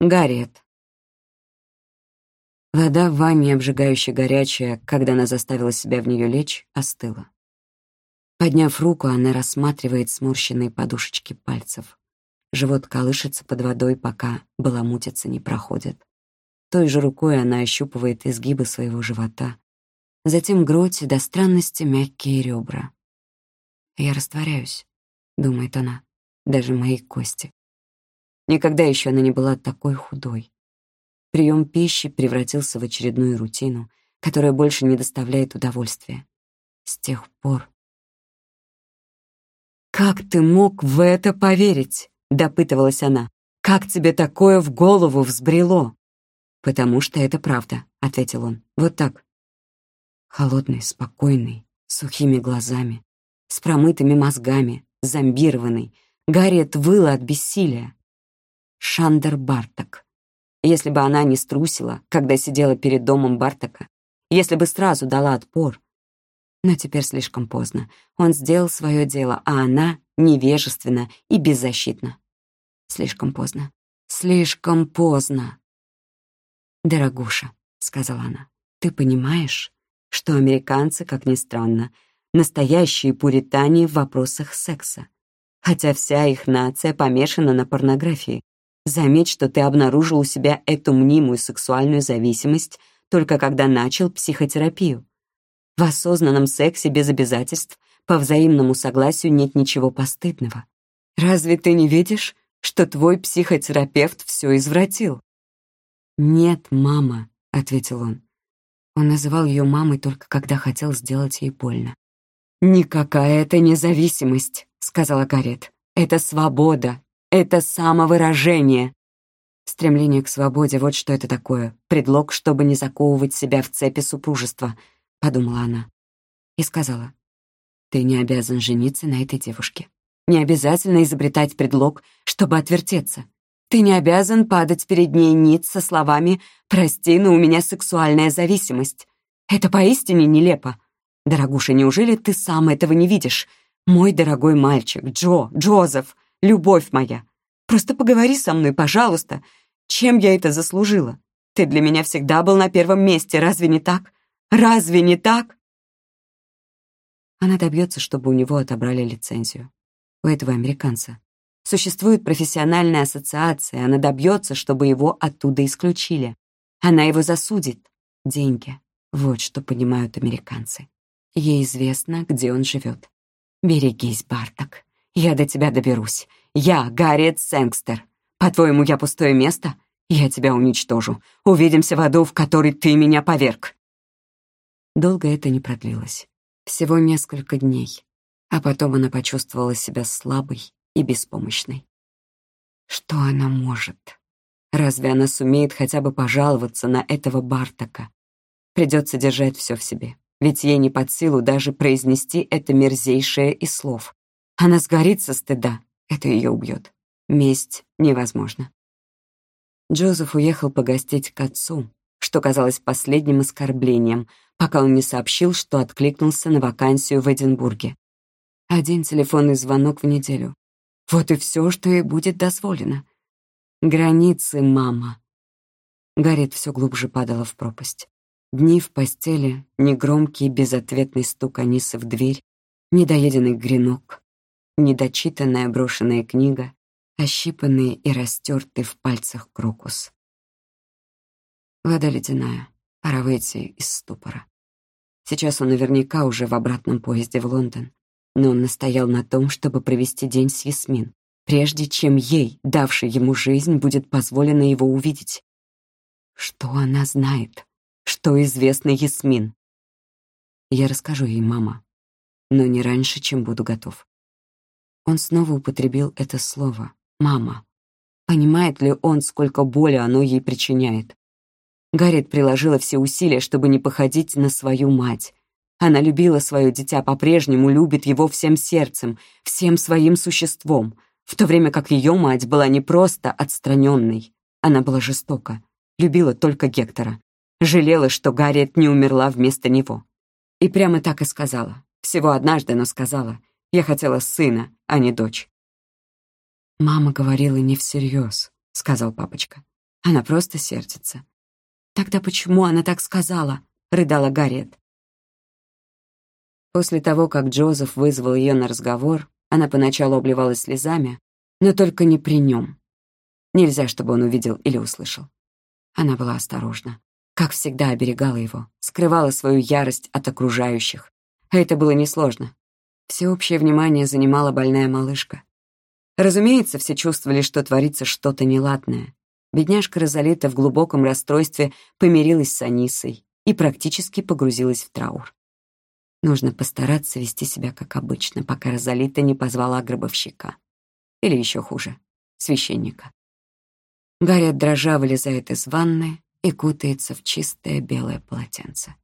Гарриет. Вода в ванне, обжигающе горячая, когда она заставила себя в нее лечь, остыла. Подняв руку, она рассматривает сморщенные подушечки пальцев. Живот колышется под водой, пока баламутица не проходит. Той же рукой она ощупывает изгибы своего живота. Затем грудь до странности мягкие ребра. «Я растворяюсь», — думает она, — «даже мои кости». Никогда еще она не была такой худой. Прием пищи превратился в очередную рутину, которая больше не доставляет удовольствия. С тех пор... «Как ты мог в это поверить?» — допытывалась она. «Как тебе такое в голову взбрело?» «Потому что это правда», — ответил он. «Вот так». Холодный, спокойный, сухими глазами, с промытыми мозгами, зомбированный. Гарриет выла от бессилия. Шандер Барток. Если бы она не струсила, когда сидела перед домом Бартака, если бы сразу дала отпор. Но теперь слишком поздно. Он сделал свое дело, а она невежественна и беззащитна. Слишком поздно. Слишком поздно. «Дорогуша», — сказала она, — «ты понимаешь, что американцы, как ни странно, настоящие пуритане в вопросах секса, хотя вся их нация помешана на порнографии. Заметь, что ты обнаружил у себя эту мнимую сексуальную зависимость только когда начал психотерапию. В осознанном сексе без обязательств по взаимному согласию нет ничего постыдного. Разве ты не видишь, что твой психотерапевт все извратил? «Нет, мама», — ответил он. Он называл ее мамой только когда хотел сделать ей больно. «Никакая это независимость», — сказала Гарет. «Это свобода, это самовыражение. Стремление к свободе — вот что это такое. Предлог, чтобы не заковывать себя в цепи супружества, — подумала она. И сказала, ты не обязан жениться на этой девушке. Не обязательно изобретать предлог, чтобы отвертеться. Ты не обязан падать перед ней ниц со словами «Прости, но у меня сексуальная зависимость». Это поистине нелепо. Дорогуша, неужели ты сам этого не видишь? Мой дорогой мальчик, Джо, Джозеф, любовь моя. Просто поговори со мной, пожалуйста. Чем я это заслужила? Ты для меня всегда был на первом месте, разве не так? Разве не так?» Она добьется, чтобы у него отобрали лицензию. У этого американца. Существует профессиональная ассоциация, она добьется, чтобы его оттуда исключили. Она его засудит. Деньги. Вот что понимают американцы. Ей известно, где он живет. Берегись, Барток. Я до тебя доберусь. Я Гарриет Сэнгстер. По-твоему, я пустое место? Я тебя уничтожу. Увидимся в аду, в который ты меня поверг. Долго это не продлилось. Всего несколько дней. А потом она почувствовала себя слабой и беспомощной. Что она может? Разве она сумеет хотя бы пожаловаться на этого Бартака? Придется держать все в себе, ведь ей не под силу даже произнести это мерзейшее из слов. Она сгорит со стыда, это ее убьет. Месть невозможна. Джозеф уехал погостить к отцу, что казалось последним оскорблением, пока он не сообщил, что откликнулся на вакансию в Эдинбурге. Один телефонный звонок в неделю. Вот и все, что ей будет дозволено. Границы, мама. Гарриет все глубже падала в пропасть. Дни в постели, негромкий безответный стук Анисы в дверь, недоеденный гренок, недочитанная брошенная книга, ощипанный и растертый в пальцах крокус. Вода ледяная, пора выйти из ступора. Сейчас он наверняка уже в обратном поезде в Лондон, но он настоял на том, чтобы провести день с Ясмин, прежде чем ей, давшей ему жизнь, будет позволено его увидеть. Что она знает? Что известно Ясмин? Я расскажу ей, мама, но не раньше, чем буду готов. Он снова употребил это слово «мама». Понимает ли он, сколько боли оно ей причиняет? Гарриет приложила все усилия, чтобы не походить на свою мать. Она любила свое дитя по-прежнему, любит его всем сердцем, всем своим существом, в то время как ее мать была не просто отстраненной. Она была жестока, любила только Гектора. Жалела, что Гарриет не умерла вместо него. И прямо так и сказала. Всего однажды, но сказала. Я хотела сына, а не дочь. «Мама говорила не всерьез», — сказал папочка. Она просто сердится. «Тогда почему она так сказала?» — рыдала Гарриет. После того, как Джозеф вызвал ее на разговор, она поначалу обливалась слезами, но только не при нем. Нельзя, чтобы он увидел или услышал. Она была осторожна. Как всегда, оберегала его, скрывала свою ярость от окружающих. А это было несложно. Всеобщее внимание занимала больная малышка. Разумеется, все чувствовали, что творится что-то неладное. Бедняжка Розалита в глубоком расстройстве помирилась с Анисой и практически погрузилась в траур. Нужно постараться вести себя как обычно, пока Розалита не позвала гробовщика. Или еще хуже — священника. Гарри дрожа вылезает из ванны и кутается в чистое белое полотенце.